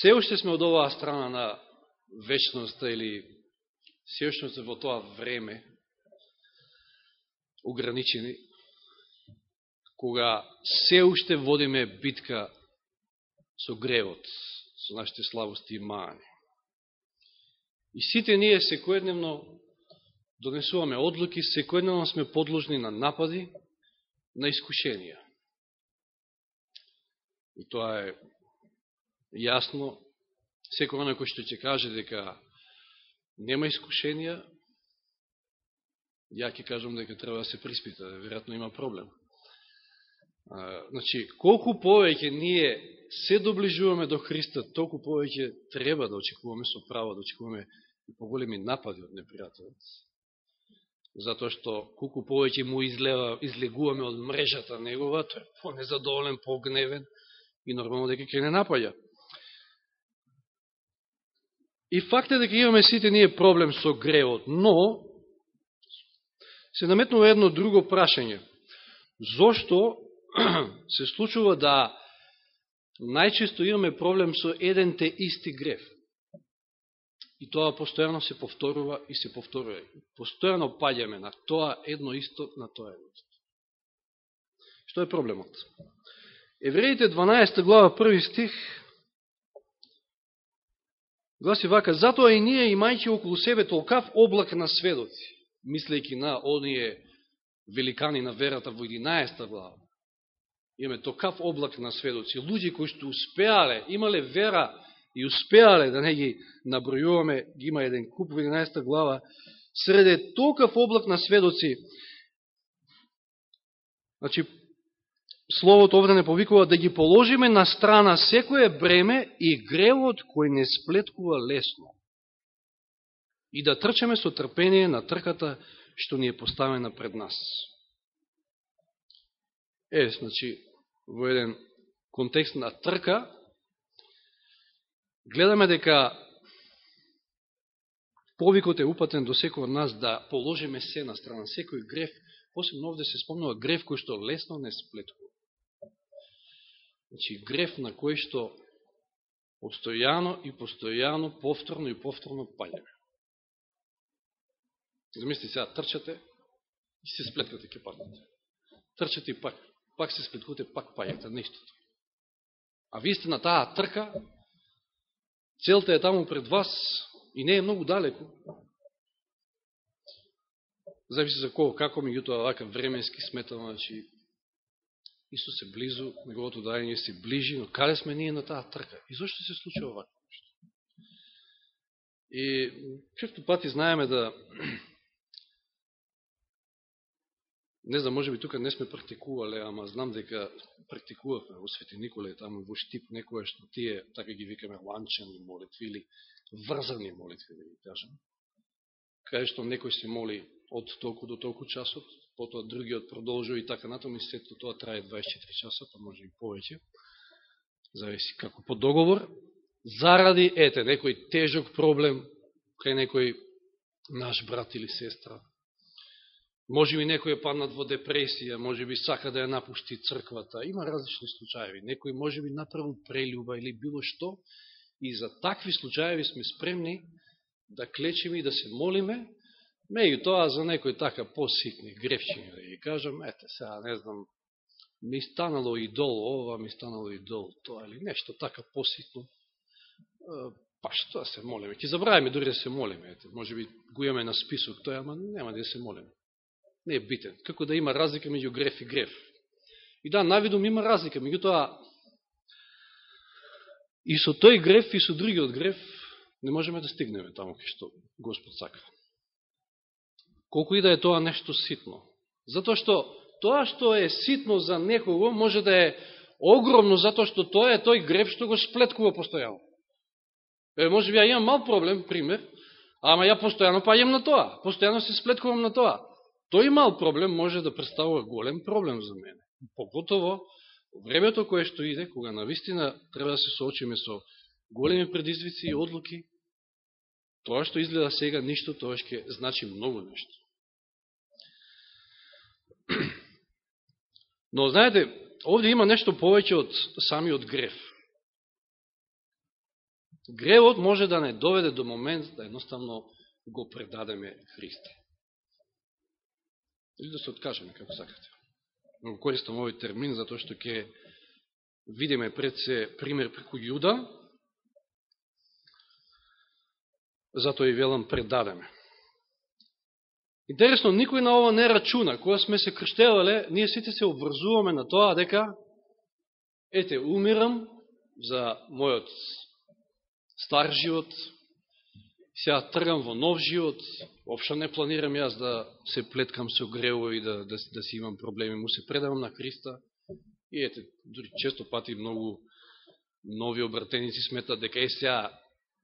се уште сме од оваа страна на вечноста или се уште сме во тоа време ограничени, кога се уште водиме битка со гревот, со нашите слабости и маани. И сите ние секојдневно донесуваме одлуки, секојдневно сме подложни на напади, на искушенија. И тоа е јасно. Секој оној кој што ќе каже дека нема искушенија, ја ќе кажам дека треба да се приспита, веројатно има проблем. А, значи, колку повеќе ние се доближуваме до Христа, толку повеќе треба да очекуваме со право, да очекуваме и поголеми напади од непријателот. Затоа што колку повеќе му излева, излегуваме од мрежата негова, тој е по-незадоволен, по-гневен и нормално дека ќе не напаѓа. И факт е дека имаме сите ние проблем со гревот, но се наметнува едно друго прашање. Зошто се случува да најчесто имаме проблем со еден те исти грев? И тоа постојано се повторува и се повторува. Постојано паѓаме на тоа едно исто, на тоа едно исто. Што е проблемот? Евреите 12 глава 1 стих гласи вака, затоа и ние имајќи околу себе толкав облак на сведоци, мислејќи на оние великани на верата во 11 глава, имаме толкав облак на сведоци, луѓе кои што успеале, имале вера и успеале да не ги набројуваме, ги има еден куп во 11 глава, среде толкав облак на сведоци, значи, Словото овде не повикува да ги положиме на страна секое бреме и гревот кој не сплеткува лесно. И да трчаме со трпение на трката што ни е поставена пред нас. Е, значи, во еден контекст на трка, гледаме дека повикот е упатен до секој од нас да положиме се на страна, секој греф, посебно овде се спомнува грев кој што лесно не сплеткува. Значи, греф на кој што постојано и постојано, повторно и повторно паѓаме. Замисли сега, трчате и се сплеткате ке паднете. Трчате и пак, пак се сплеткате, пак паѓате, нештото. А вие сте на таа трка, целта е таму пред вас и не е многу далеко. Зависи за кого, како, меѓутоа, вака временски сметано, значи, Исус е близу, неговото дајање се ближи, но каде сме ние на таа трка? И зашто се случува овако нешто? И често пати знаеме да не знам, може би тука не сме практикувале, ама знам дека практикувавме во Свети Николе, таму во Штип, некоја што тие, така ги викаме, ланчени молитви или врзани молитви, да ги кажем, каде што некој се моли од толку до толку часот, потоа другиот продолжува и така натаму, и сето тоа трае 24 часа, па може и повеќе, зависи како по договор, заради, ете, некој тежок проблем, кај некој наш брат или сестра, може би некој е паднат во депресија, може би сака да ја напушти црквата, има различни случаеви, некој може би направил прелюба или било што, и за такви случаеви сме спремни да клечиме и да се молиме, Меѓу тоа за некој така поситни гревчини, да ги кажам, ете, сега не знам, ми станало и ова, ми станало и тоа, или нешто така поситно, па што да се молиме? Ке забравиме дори да се молиме, ете, може би го имаме на список тој, ама нема да се молиме. Не е битен. Како да има разлика меѓу греф и греф. И да, навидом има разлика, меѓу тоа и со тој греф и со другиот греф не можеме да стигнеме таму кај што Господ сака колку и да е тоа нешто ситно. Затоа што тоа што е ситно за некого може да е огромно, затоа што тоа е тој греб што го сплеткува постојано. Е, може би ја имам мал проблем, пример, ама ја постојано паѓам на тоа, постојано се сплеткувам на тоа. Тој мал проблем може да представува голем проблем за мене. Поготово, времето кое што иде, кога на вистина треба да се соочиме со големи предизвици и одлуки, тоа што изгледа сега ништо, тоа ќе значи многу нешто. Но, знаете, овде има нешто повеќе од самиот греф. Гревот може да не доведе до момент да едноставно го предадеме Христа. Или да се откажеме, како сакате. Но користам овој термин, затоа што ќе видиме пред се пример преку Јуда, затоа и велам предадеме. Интересно, никој на ова не рачуна. Кога сме се крштевале, ние сите се обврзуваме на тоа дека ете, умирам за мојот стар живот, сега тргам во нов живот, општо не планирам јас да се плеткам со грево и да, да, да си имам проблеми, му се предавам на Христа. И ете, дори често пати многу нови обратеници сметат дека е сега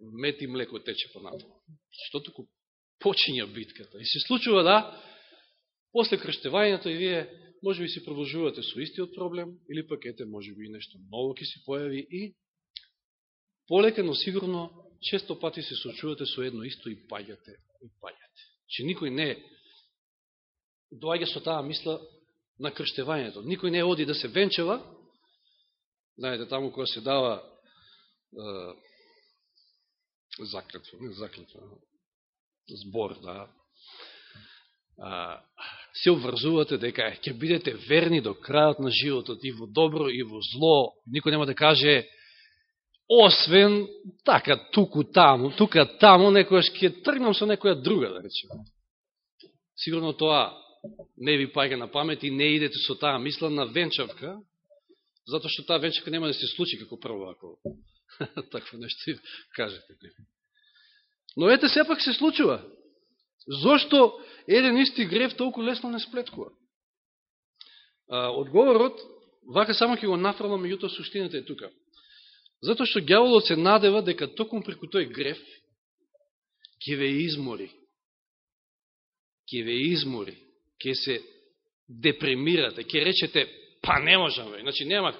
мет и млеко тече понатаму. Што туку почиња битката. И се случува да, после крштевањето и вие може би си продолжувате со истиот проблем, или пак ете, може би нешто ново ќе се појави и полека, но сигурно, често пати се сочувате со едно исто и паѓате, и паѓате. Че никој не доаѓа со таа мисла на крштевањето. Никој не оди да се венчева, знаете, таму кога се дава е, заклетва, не заклетва, збор, да, а, се обврзувате дека ќе бидете верни до крајот на животот и во добро и во зло. Никој нема да каже освен така туку таму, тука таму некојаш ќе тргнам со некоја друга да речеме. Сигурно тоа не ви паѓа на памет и не идете со таа мисла на венчавка, затоа што таа венчавка нема да се случи како прво ако такво нешто кажете. Но ете сепак се случува. Зошто еден исти грев толку лесно не сплеткува? Одговорот, вака само ќе го нафрлам, меѓутоа суштината е тука. затоа што гјаволот се надева дека токму преку тој грев ќе ве измори. Ќе ве измори. Ќе се депремирате. Ќе речете, па не можаме. Значи, нема,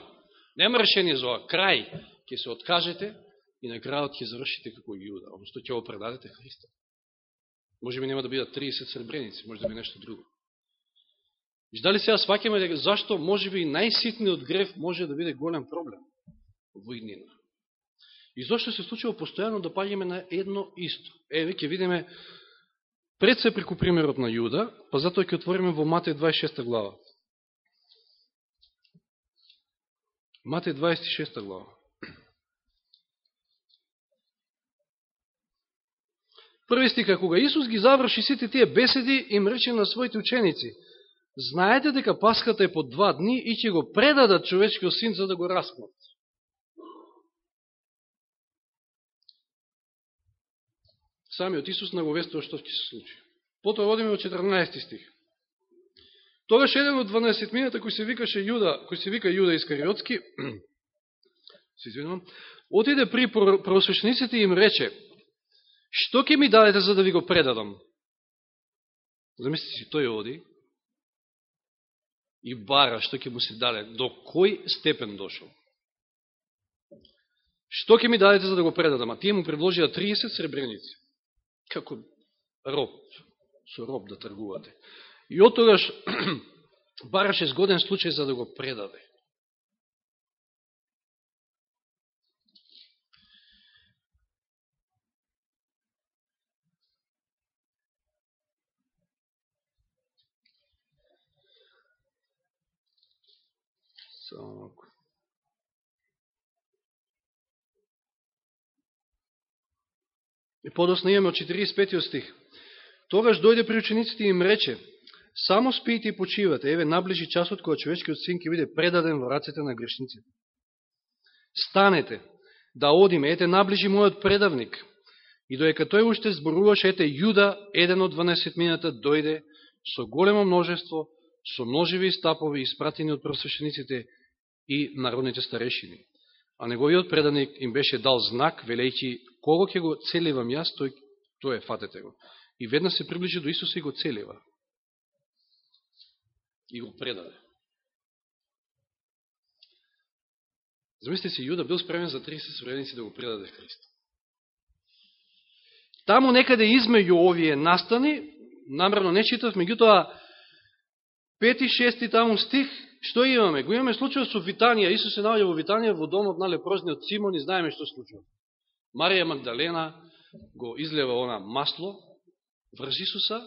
нема решение за ова. Крај. Ќе се откажете и на крајот ќе завршите како јуда, односто ќе го предадете Христа. Може би нема да бидат 30 сребреници, може да би нешто друго. Виж дали сега сваќаме дека зашто може би најситниот греф може да биде голем проблем во иднина. И зашто се случува постојано да паѓаме на едно исто. Еве ќе видиме пред се преку примерот на Јуда, па затоа ќе отвориме во Матеј 26 глава. Матеј 26 глава. Први стика, кога Исус ги заврши сите тие беседи, им рече на своите ученици, знаете дека Пасхата е по два дни и ќе го предадат човечкиот син за да го распнат. Самиот Исус наговестува што ќе се случи. Потоа одиме во 14 стих. Тогаш еден од 12 мината кој се викаше Јуда, кој се вика Јуда Искариотски, се извинувам, отиде при просвещениците и им рече: Што ќе ми дадете за да ви го предадам? Замислите си, тој оди и бара што ќе му се даде. До кој степен дошол? Што ќе ми дадете за да го предадам? А тие му предложија 30 сребреници. Како роб, со роб да тргувате. И од тогаш бараше згоден случај за да го предаде. И подосна имаме од 45 стих. Тогаш дојде при учениците и им рече, само спиите и почивате, еве наближи часот кога човечкиот син ќе биде предаден во рацете на грешниците. Станете, да одиме, ете наближи мојот предавник. И доека тој уште зборуваше, ете Јуда, еден од 12 мината, дојде со големо множество, со множиви стапови, испратени од просвещениците и народните старешини. А неговиот преданик им беше дал знак, велејќи, кого ќе го целивам јас, тој, тој е, фатете го. И веднаш се приближи до Исуса и го целива. И го предаде. Замислите си, Јуда бил спремен за 30 средници да го предаде Христ. Таму некаде измеѓу овие настани, намерно не читав, меѓутоа, пети, шести таму стих, Што имаме? Го имаме случај со Витанија. Исус се наоѓа во Витанија во домот на лепрозниот Симон и знаеме што случува. Марија Магдалена го излева она масло врз Исуса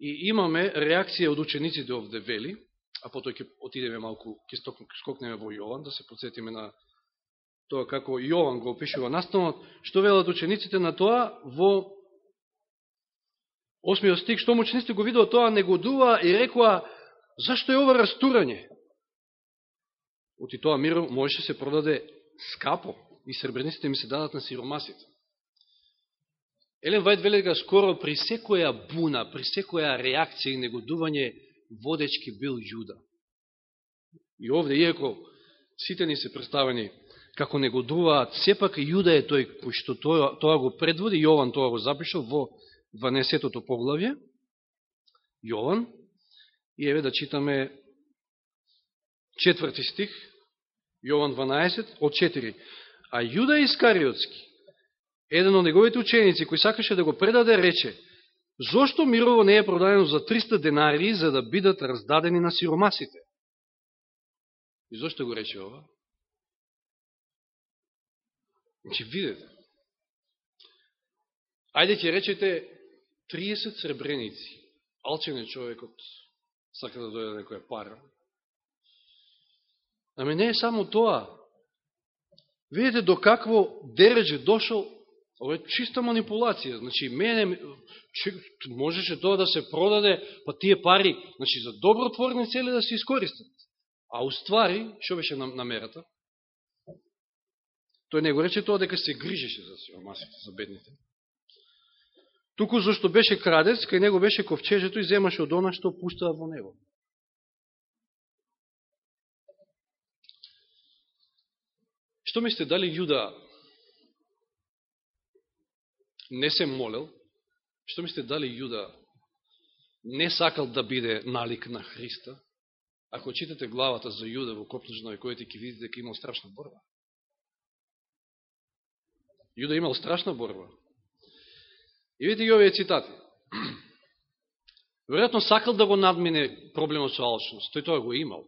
и имаме реакција од учениците овде вели, а потоа ќе отидеме малку, ќе скокнеме во Јован, да се подсетиме на тоа како Јован го опишува наставот, што велат учениците на тоа во осмиот стик, што учениците го видува тоа, негодува и рекува, зашто е ова растурање? Оти тоа миро можеше се продаде скапо и сребрениците ми се дадат на сиромасите. Елен Вајд вели дека скоро при секоја буна, при секоја реакција и негодување водечки бил Јуда. И овде, иако сите ни се представени како негодуваат, сепак Јуда е тој кој што тоа, тоа го предводи, Јован тоа го запишал во 12-тото поглавје, Јован, и еве да читаме четврти стих, Јован 12, од 4. А Јуда Искариотски, еден од неговите ученици, кој сакаше да го предаде, рече, зошто мирово не е продадено за 300 денари, за да бидат раздадени на сиромасите? И зошто го рече ова? Че видете. Ајде ќе речете 30 сребреници. Алчен е човекот, сака да дојде некоја пара. Ами не е само тоа. Видите до какво дереже дошол, ова е чиста манипулација. Значи, мене, можеше тоа да се продаде, па тие пари, значи, за добротворни цели да се искористат. А уствари, што беше намерата? Тој не го рече тоа дека се грижеше за сиромасите, за бедните. Туку зашто беше крадец, кај него беше ковчежето и земаше од она што пустава во него. Што мислите, дали Јуда не се молел? Што мислите, дали Јуда не сакал да биде налик на Христа? Ако читате главата за Јуда во Копнежној, и којите ќе видите дека имал страшна борба. Јуда имал страшна борба. И видите ги овие цитати. Веројатно сакал да го надмине проблемот со алчност. Тој тоа го имал.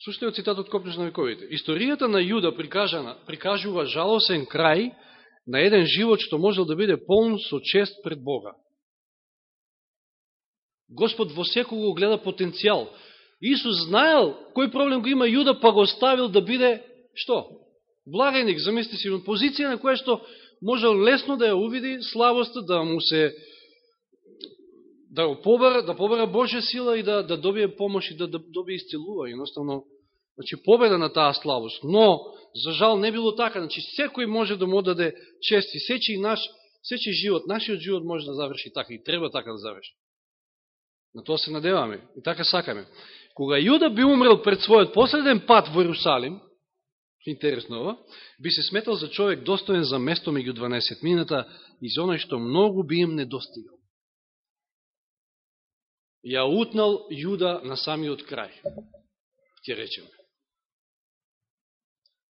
Слушате од цитатот Копнеш на вековите. Историјата на Јуда прикажана, прикажува жалосен крај на еден живот што можел да биде полн со чест пред Бога. Господ во секого гледа потенцијал. Исус знаел кој проблем го има Јуда, па го ставил да биде, што? Благеник, замисли си, позиција на која што можел лесно да ја увиди славоста, да му се да го побара, да побара Божја сила и да, да добие помош и да, да добие исцелува. Едноставно, значи, победа на таа слабост. Но, за жал, не било така. Значи, секој може да му даде чест и сечи наш, сечи живот, нашиот живот може да заврши така и треба така да заврши. На тоа се надеваме и така сакаме. Кога Јуда би умрел пред својот последен пат во Иерусалим, интересно ова, би се сметал за човек достоен за место меѓу 12 мината и за оној што многу би им недостигал. Ја утнал Јуда на самиот крај, ќе речеме.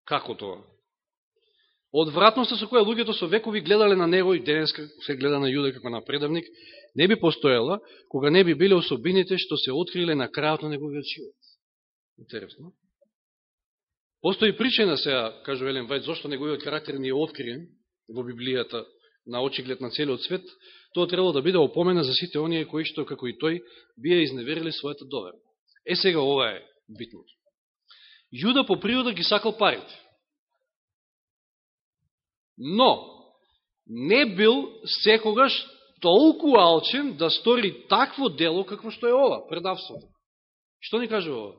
Како тоа? Одвратноста со која луѓето со векови гледале на него и денеска се гледа на Јуда како на предавник, не би постоела кога не би биле особините што се откриле на крајот на неговиот живот. Интересно. Постои причина сега, кажу Елен Вајд, зашто неговиот карактер не е откриен во Библијата на очиглед на целиот свет, тоа требало да биде опомена за сите оние кои што, како и тој, бија изневерили својата довер. Е сега ова е битното. Јуда по природа ги сакал парите. Но, не бил секогаш толку алчен да стори такво дело какво што е ова, предавството. Што ни каже ова?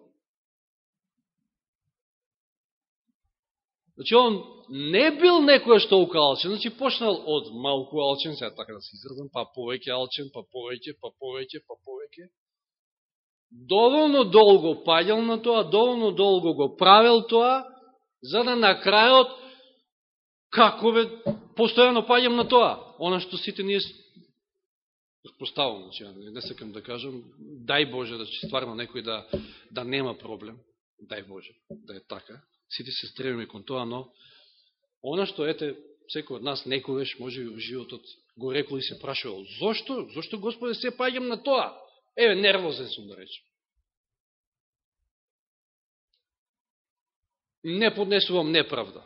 Значи, он не бил некој што толку алчен, значи почнал од малку алчен, сега така да се изразам, па повеќе алчен, па повеќе, па повеќе, па повеќе. Доволно долго паѓал на тоа, доволно долго го правил тоа, за да на крајот, како бе, постојано паѓам на тоа. Она што сите ние поставам, значи, не сакам да кажам, дај Боже да стварно некој да, да нема проблем, дај Боже да е така, сите се стремиме кон тоа, но она што ете, секој од нас некојаш може би во животот го рекол и се прашувал, зошто? Зошто Господе се паѓам на тоа? Еве, нервозен сум да речем. Не поднесувам неправда.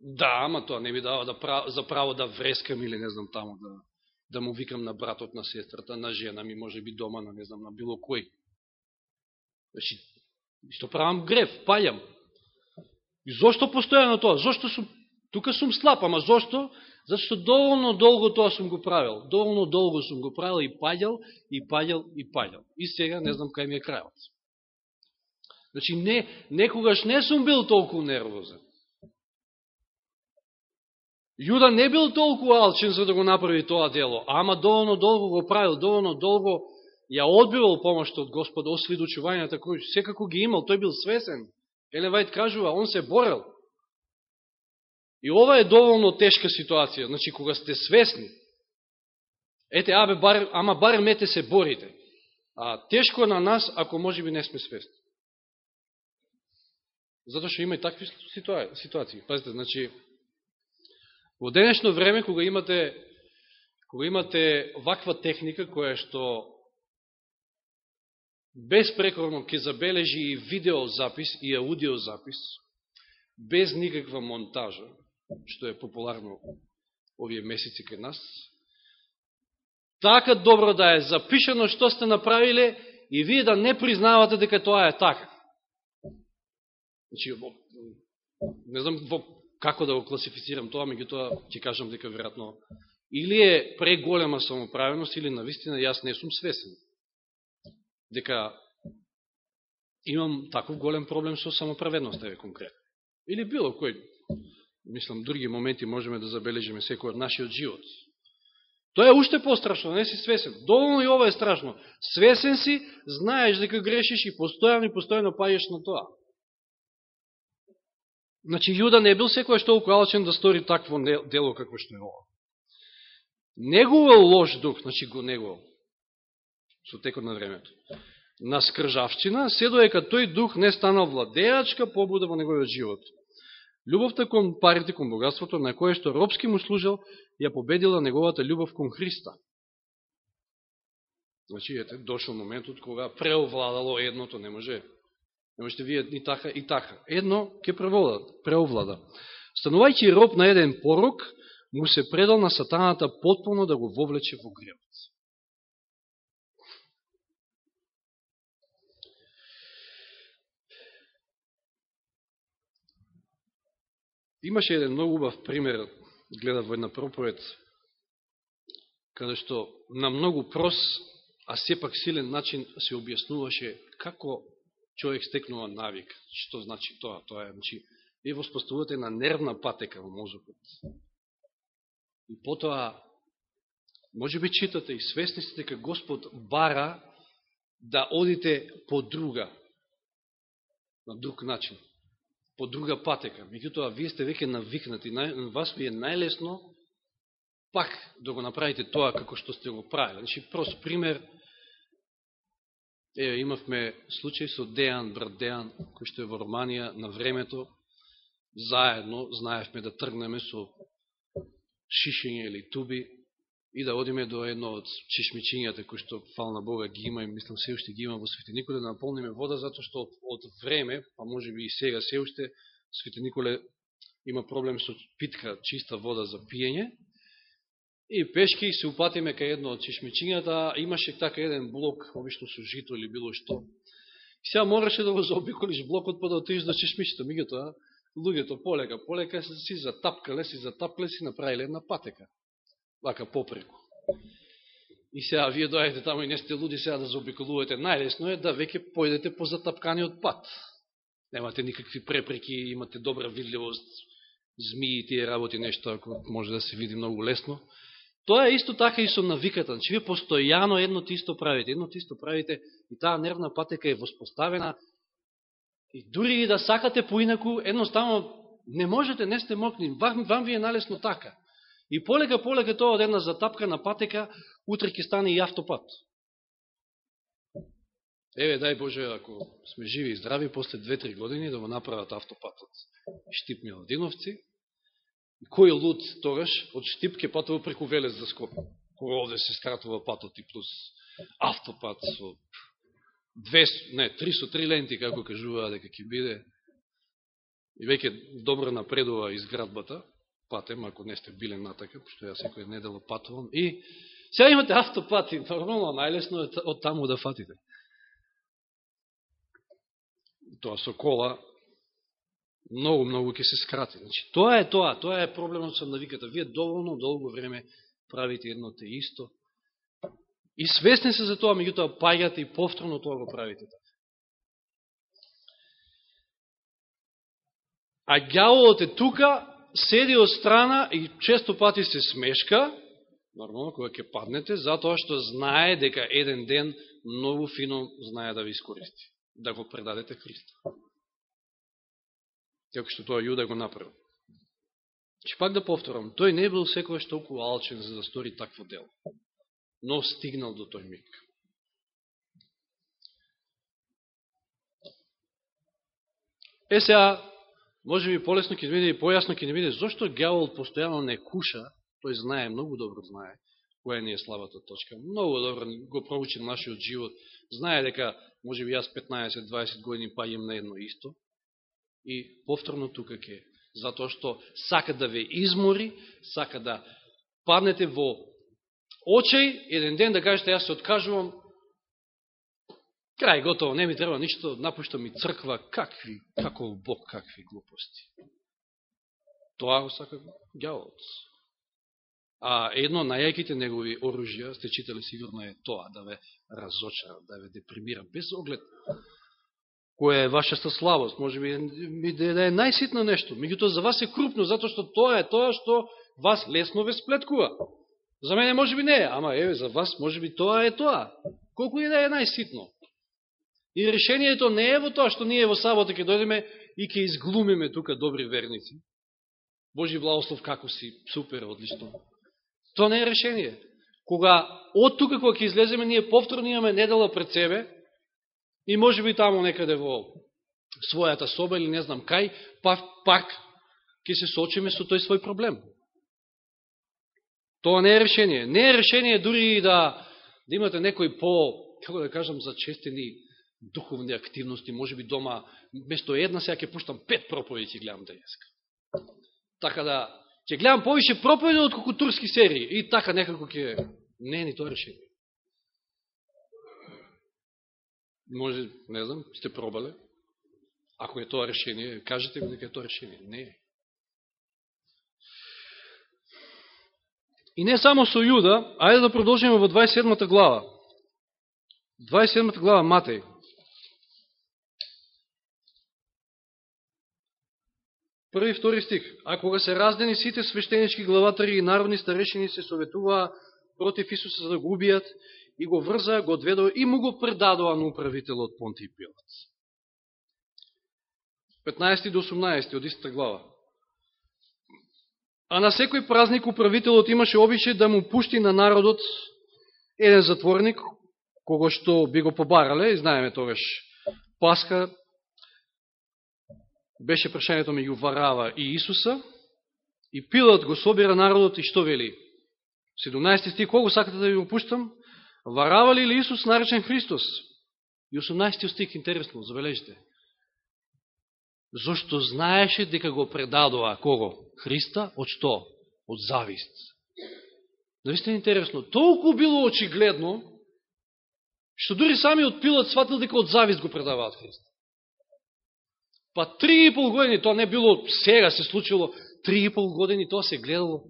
Да, ама тоа не ми дава да прав, за право да врескам или не знам таму да, да му викам на братот, на сестрата, на жена ми, може би дома, на не знам, на било кој. Значи, што правам грев, пајам. И зошто постојано тоа? Зошто сум, тука сум слаб, ама зошто? Зашто доволно долго тоа сум го правил. Доволно долго сум го правил и паѓал, и паѓал, и паѓал. И сега не знам кај ми е крајот. Значи, не, некогаш не сум бил толку нервозен. Јуда не бил толку алчен за да го направи тоа дело, ама доволно долго го правил, доволно долго ја одбивал помошта од Господа, освидочувањата кои секако ги имал, тој бил свесен. Елен Вајд кажува, он се борел. И ова е доволно тешка ситуација, значи кога сте свесни, ете, абе, бар, ама барем ете се борите. А тешко е на нас, ако може би не сме свесни. Затоа што има и такви ситуации. Пазите, значи, во денешно време, кога имате, кога имате ваква техника, која што безпрекорно ќе забележи и видеозапис и аудиозапис, без никаква монтажа, што е популарно овие месеци кај нас, така добро да е запишено што сте направиле и вие да не признавате дека тоа е така. Значи, не знам во, како да го класифицирам тоа, тоа ќе кажам дека веројатно или е преголема самоправеност, или на вистина јас не сум свесен дека имам таков голем проблем со самоправедност, еве конкретно. Или било кој, мислам, други моменти можеме да забележиме секој од нашиот живот. Тоа е уште пострашно, не си свесен. Доволно и ова е страшно. Свесен си, знаеш дека грешиш и постојано и постојано паѓаш на тоа. Значи, Јуда не бил секој толку алчен да стори такво дело како што е ова. Негувал лош дух, значи го негувал со текот на времето. На скржавчина, се доека тој дух не станал владеачка побуда во неговиот живот. Любовта кон парите, кон богатството, на кое што робски му служил, ја победила неговата љубов кон Христа. Значи, ете, дошол моментот кога преовладало едното, не може Не можете вие и така и така. Едно ќе преовлада. Станувајќи роб на еден порок, му се предал на сатаната потполно да го вовлече во гревот. Имаше еден многу убав пример, гледав во една проповед, каде што на многу прос, а сепак силен начин се објаснуваше како човек стекнува навик. Што значи тоа? Тоа е, значи, ви воспоставувате на нервна патека во мозокот. И потоа, може би читате и свесни сте дека Господ бара да одите по друга, на друг начин по друга патека. Меѓутоа, вие сте веќе навикнати, на вас ви е најлесно пак да го направите тоа како што сте го правили. Значи, прост пример, е, имавме случај со Дејан, брат Дејан, кој што е во Романија на времето, заедно знаевме да тргнеме со шишење или туби и да одиме до едно од чешмичињата кои што, фал Бога, ги има и мислам се уште ги има во Свети Николе, да наполниме вода, затоа што од, од време, па може би и сега се уште, Свети Николе има проблем со питка, чиста вода за пиење, и пешки се упатиме кај едно од чешмичињата, имаше така еден блок, обично со жито или било што, и сега мораше да го заобиколиш блокот, па да отиш до чешмичето, мигето, луѓето полека, полека си затапкале, си затапкале, си направиле една патека вака попреку. И сега вие доајдете таму и не сте луди сега да заобиколувате. Најлесно е да веќе појдете по затапканиот пат. Немате никакви препреки, имате добра видливост, змии тие работи, нешто ако може да се види многу лесно. Тоа е исто така и со навиката. Значи, вие постојано едно тисто правите, едно тисто правите и таа нервна патека е воспоставена. И дури и да сакате поинаку, едноставно не можете, не сте мокни. Вам, вам ви е налесно така. И полека, полека тоа од една затапка на патека, утре ќе стане и автопат. Еве, дај Боже, ако сме живи и здрави, после 2-3 години да го направат автопатот. Штипни Ладиновци. И кој луд тогаш од Штип ке патува преку Велес за Скопје. Кога овде се скратува патот и плюс автопат со 200, не, 303 ленти, како кажува дека ќе биде. и веќе добро напредува изградбата, патем, ако не сте биле натака, пошто ја секој недело патувам, и сега имате автопати, нормално, најлесно е од таму да фатите. Тоа со кола, многу, многу ќе се скрати. Значи, тоа е тоа, тоа е проблемот со навиката. Вие доволно долго време правите едно те исто. И свесни се за тоа, меѓутоа паѓате и повторно тоа го правите така. А гјаволот е тука, седи од страна и често пати се смешка, нормално, кога ќе паднете, затоа што знае дека еден ден многу фино знае да ви искористи, да го предадете Христа. Како што тоа Јуда го направил. Че пак да повторам, тој не бил секојаш толку алчен за да стори такво дело, но стигнал до тој миг. Е сега, може би полесно ќе биде и појасно ќе не биде, зашто гјавол постојано не куша, тој знае, многу добро знае, која не е слабата точка. Многу добро го проучи нашиот живот. Знае дека, може би јас 15-20 години паѓам на едно исто. И повторно тука ќе, затоа што сака да ве измори, сака да паднете во очај, еден ден да кажете, јас се откажувам, Крај, готово, не ми треба ништо, напушта ми црква, какви, како Бог, какви глупости. Тоа го сака гјаволот. А едно најаките негови оружја, сте читали сигурно е тоа, да ве разочара, да ве депримира, без оглед која е вашата слабост, може би да е најситно нешто, меѓуто за вас е крупно, затоа што тоа е тоа што вас лесно ве сплеткува. За мене може би не е, ама еве за вас може би тоа е тоа. Колку и да е најситно. И решението не е во тоа што ние во сабота ќе дојдеме и ќе изглумиме тука добри верници. Божи благослов како си, супер, одлично. Тоа не е решение. Кога од тука кога ќе излеземе, ние повторно имаме недела пред себе и може би таму некаде во својата соба или не знам кај, па пак ќе се соочиме со тој свој проблем. Тоа не е решение. Не е решение дури и да, да имате некој по, како да кажам, зачестени духовни активности, може би дома, место една, сега ќе пуштам пет проповеди ќе гледам денеска. Така да, ќе гледам повише проповеди од колку турски серии и така некако ќе... Не, ни тоа решение. Може, не знам, сте пробале. Ако е тоа решение, кажете ми дека е тоа решение. Не е. И не само со Јуда, ајде да продолжиме во 27 глава. 27 глава Матеј. Први и втори стих. А кога се раздени сите свештенички главатари и народни старешини се советуваа против Исуса за да го убијат и го врза, го одведоа и му го предадоа на управителот Понти Пилат. 15 до 18 од истата глава. А на секој празник управителот имаше обичај да му пушти на народот еден затворник, кого што би го побарале, и знаеме тогаш Пасха, беше прашањето меѓу Варава и Исуса, и Пилат го собира народот и што вели? 17 стих, кого сакате да ви го пуштам? Варава ли или Исус наречен Христос? И 18 стих, интересно, забележите. Зошто знаеше дека го предадоа кого? Христа? Од што? Од завист. Навистина интересно. Толку било очигледно, што дури самиот Пилат сватил дека од завист го предаваат Христа. Па три и пол години, тоа не било сега се случило, три и пол години тоа се гледало.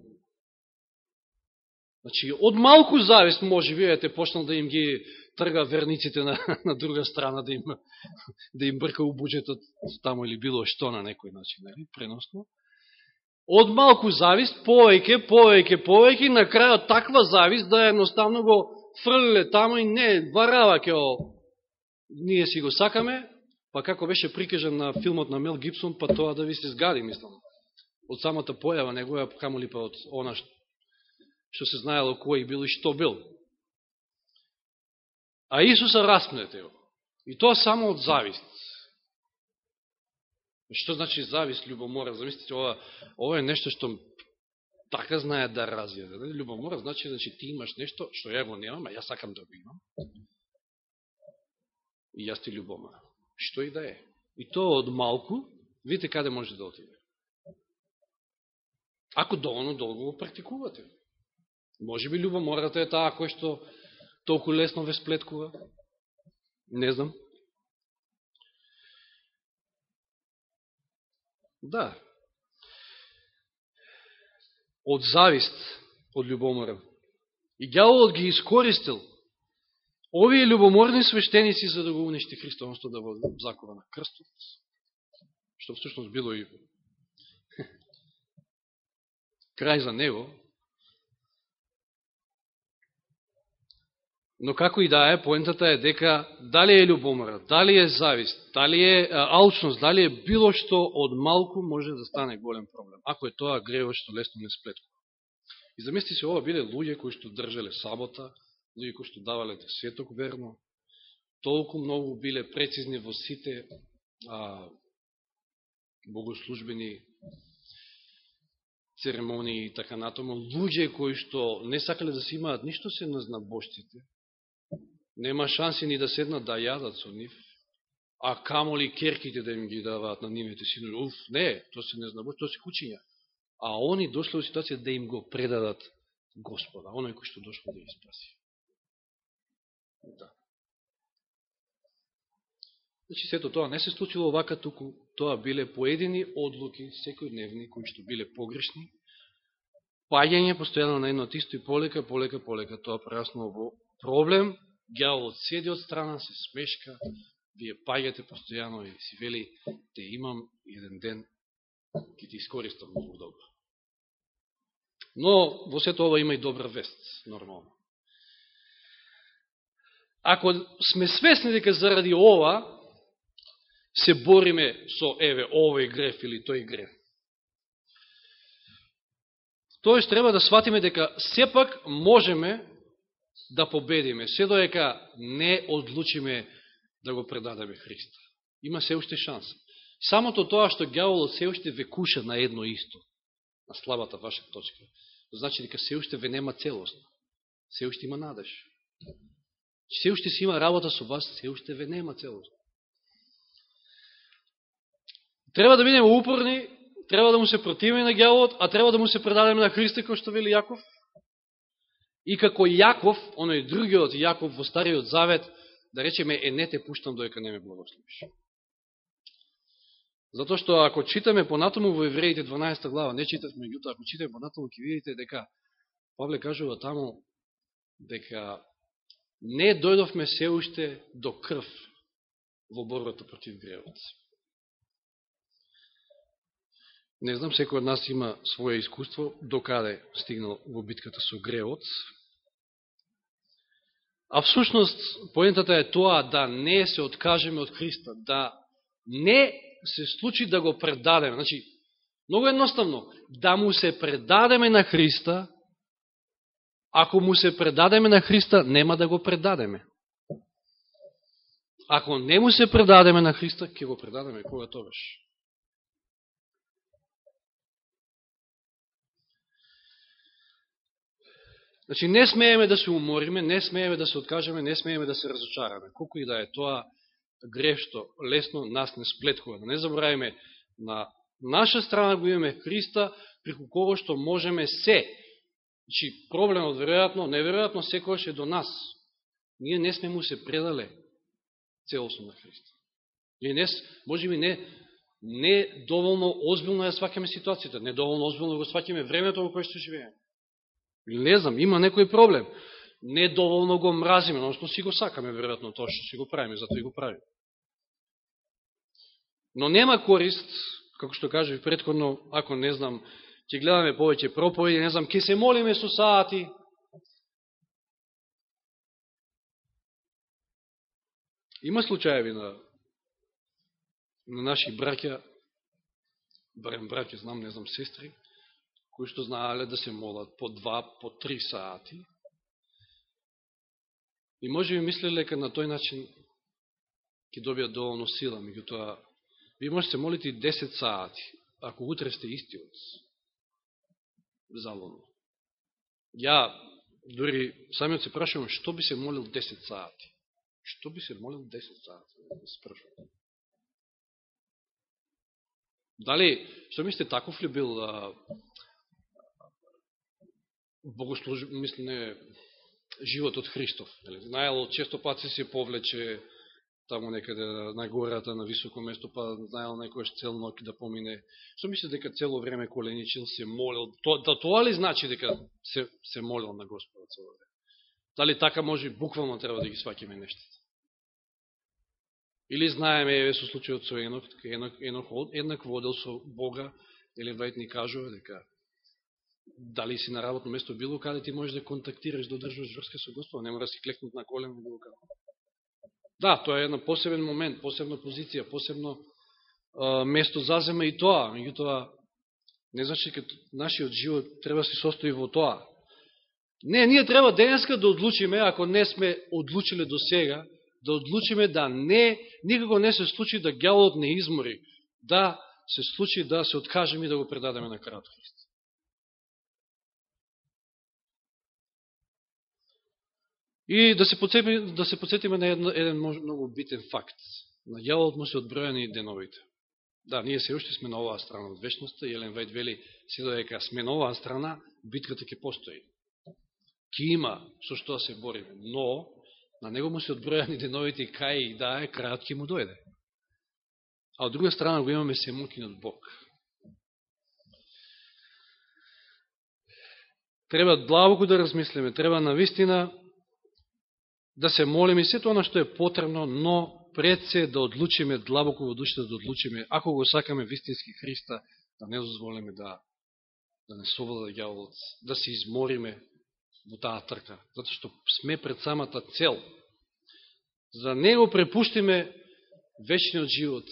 Значи, од малку завист, може би, ете, почнал да им ги трга верниците на, на друга страна, да им, да им брка у буџетот тамо или било што на некој начин, нали, преносно. Од малку завист, повеќе, повеќе, повеќе, на крајот таква завист да едноставно го фрлиле тамо и не, варава ке о, ние си го сакаме, Па како беше прикажан на филмот на Мел Гибсон, па тоа да ви се згади, мислам. Од самата појава негоја, камо ли па од она што се знаело кој бил и што бил. А Исуса распнете го. И тоа само од завист. Што значи завист, љубомора? Замислите, ова, ова е нешто што така знае да развие. Љубомора значи, значи ти имаш нешто што ја го немам, а ја сакам да го имам. И јас ти љубомора што и да е. И тоа од малку, Видите каде може да отиде. Ако доволно долго го практикувате. Може би љубомората е таа која што толку лесно ве сплеткува. Не знам. Да. Од завист, од љубомора. И гјаволот ги искористил овие любоморни свештеници за да го уништи Христовност да го закова на крстот. Што всушност било и крај за него, Но како и да е, поентата е дека дали е љубомора, дали е завист, дали е алчност, дали е било што од малку може да стане голем проблем. Ако е тоа грево што лесно не сплеткува. И замисли се, ова биле луѓе кои што држале сабота, луѓе кои што давале светок верно, толку многу биле прецизни во сите а, богослужбени церемонии и така натаму, луѓе кои што не сакале да се имаат ништо се на бошците, нема шанси ни да седнат да јадат со нив, а камоли керките да им ги даваат на нивните синови. Уф, не, тоа се не знабош, тоа се кучиња. А они дошле во ситуација да им го предадат Господа, оној кој што дошло да ги спаси. Да. Значи, сето тоа не се случило вака туку, тоа биле поедини одлуки, секојдневни, кои што биле погрешни, паѓање постојано на едно тисто и полека, полека, полека, тоа прераснало во проблем, гјаволот седи од страна, се смешка, вие паѓате постојано и си вели, те имам еден ден, ќе ти искористам многу добро. Но во сето ова има и добра вест, нормално. Ако сме свесни дека заради ова, се бориме со, еве, овој греф или тој греф. Тоест, треба да сватиме дека сепак можеме да победиме, се доека не одлучиме да го предадеме Христа. Има се уште шанса. Самото тоа што гјаволот се уште ве куша на едно исто, на слабата ваша точка, значи дека се уште ве нема целост. Се уште има надеж. Се уште си има работа со вас, се уште ве нема целост. Треба да бидеме упорни, треба да му се противиме на гјавот, а треба да му се предадеме на Христа, кој што вели Јаков. И како Јаков, оној другиот Јаков во Стариот Завет, да речеме, е не те пуштам доека не ме благословиш. Затоа што ако читаме понатаму во Евреите 12 глава, не читаме меѓутоа, ако читаме понатаму ќе видите дека Павле кажува таму дека не дојдовме се уште до крв во борбата против гревот. Не знам, секој од нас има своје искуство, докаде стигнал во битката со гревот. А всушност, поентата е тоа да не се откажеме од Христа, да не се случи да го предадеме. Значи, многу едноставно, да му се предадеме на Христа, ако му се предадеме на Христа, нема да го предадеме. Ако не му се предадеме на Христа, ќе го предадеме кога тогаш. Значи, не смееме да се умориме, не смееме да се откажеме, не смееме да се разочараме. Колко и да е тоа грешто, лесно нас не сплетхува. Да не забравиме, на наша страна го имаме Христа, преку кого што можеме се. Значи, проблемот, веројатно, неверојатно, секојаш е до нас. Ние не сме му се предале целосно на Христа. Ние не, може би не, не доволно озбилно ја свакаме ситуацијата, не доволно озбилно го свакаме времето во кое што живееме. Или не знам, има некој проблем. Не доволно го мразиме, но си го сакаме, веројатно, тоа што си го правиме, затоа и го правиме. Но нема корист, како што кажа предходно, ако не знам, ќе гледаме повеќе проповеди, не знам, ќе се молиме со саати. Има случаеви на, на наши браќа, барем браќа, знам, не знам, сестри, кои што знаале да се молат по два, по три саати. И може би мислеле дека на тој начин ќе добијат доволно сила, меѓутоа, ви може да се молите и 10 саати, ако утре сте истиот залоно. Ја, дори самиот се прашувам, што би се молил 10 саати? Што би се молил 10 саати? Да спрашувам. Дали, што мислите, таков ли бил а, богослуж... мисли, не, животот Христов? Најало често пати се повлече таму некаде на гората, на високо место, па знаел некојаш цел ноќ да помине. Што мисле дека цело време коленичил, се молил? То, да тоа ли значи дека се, се молил на Господа цело време? Дали така може буквално треба да ги свакиме нештите? Или знаеме, еве со случајот со Енок, Енок, Енок еднак водел со Бога, или Вајт ни кажува дека дали си на работно место било каде ти можеш да контактираш, да одржуваш врска со Господа, не мора да си клекнут на колено било каде. Да, тоа е еден посебен момент, посебна позиција, посебно е, место зазема и тоа, меѓутоа не значи дека нашиот живот треба да се состои во тоа. Не, ние треба денеска да одлучиме, ако не сме одлучиле до сега, да одлучиме да не, никако не се случи да гјалот не измори, да се случи да се откажеме и да го предадеме на крајот Христ. И да се, подсетиме, да се подсетиме на еден, еден многу битен факт. На јавот му се одбројани деновите. Да, ние се уште сме на оваа страна од вечноста, и Елен Вајд вели, се додека сме на оваа страна, битката ќе постои. Ке има со што да се бориме, но на него му се одбројани деновите и кај и да е, крајот ќе му дојде. А од друга страна го имаме од Бог. Треба длабоко да размислиме, треба на вистина да се молиме сето она што е потребно, но пред се да одлучиме длабоко во душите, да одлучиме, ако го сакаме вистински Христа, да не дозволиме да, да не совлада јаволот, да се измориме во таа трка, затоа што сме пред самата цел. За него препуштиме вечниот живот,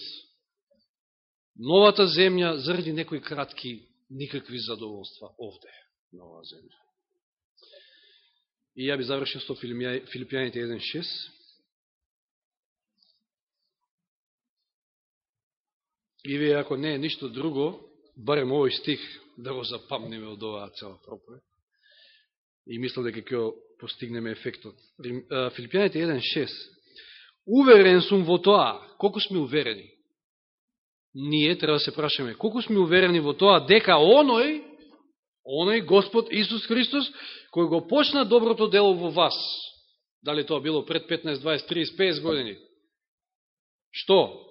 новата земја, заради некои кратки, никакви задоволства овде, на оваа земја. И ја би завршил со Филипијаните 1.6. И вие, ако не е ништо друго, барем овој стих да го запамниме од оваа цела проповед. И мислам дека ќе постигнеме ефектот. Филипијаните 1.6. Уверен сум во тоа. Колку сме уверени? Ние треба да се прашаме. Колку сме уверени во тоа дека оној оној Господ Исус Христос, кој го почна доброто дело во вас. Дали тоа било пред 15, 20, 30, 50 години? Што?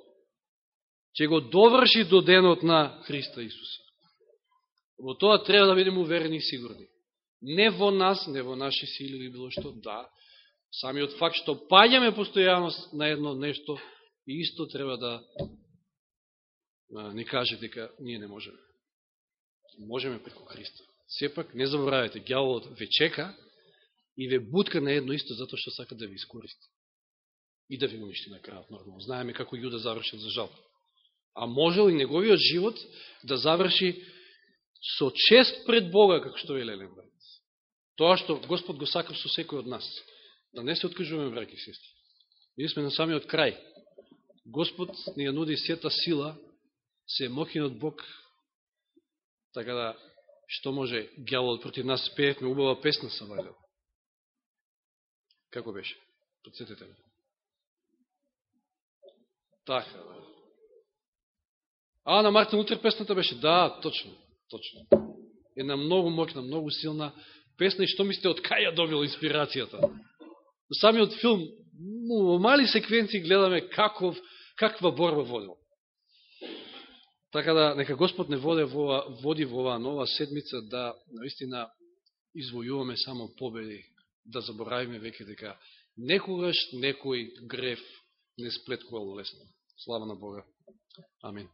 Че го доврши до денот на Христа Исуса. Во тоа треба да бидеме уверени и сигурни. Не во нас, не во наши сили или било што, да. Самиот факт што паѓаме постојано на едно нешто, и исто треба да ни каже дека ние не можеме. Можеме преку Христа сепак не заборавајте, гјаволот ве чека и ве бутка на едно исто затоа што сака да ви искористи. И да ви уништи на крајот, нормално. Знаеме како Јуда завршил за жал. А можел и неговиот живот да заврши со чест пред Бога, како што веле Лембрат. Тоа што Господ го сака со секој од нас. Да не се откажуваме, браки и сестри. Ние сме на самиот крај. Господ ни ја нуди сета сила, се мокинот Бог, така да што може гјаволот против нас пеевме убава песна са валил. Како беше? Подсетете ме. Така, да. А, на Мартин Лутер песната беше? Да, точно, точно. Една многу мокна, многу силна песна и што мислите од кај ја добил инспирацијата? Самиот филм, во мали секвенции гледаме каков, каква борба водил. Така да, нека Господ не води во, води во оваа нова седмица да наистина извојуваме само победи, да заборавиме веќе дека некогаш некој греф не сплеткувал лесно. Слава на Бога. Амин.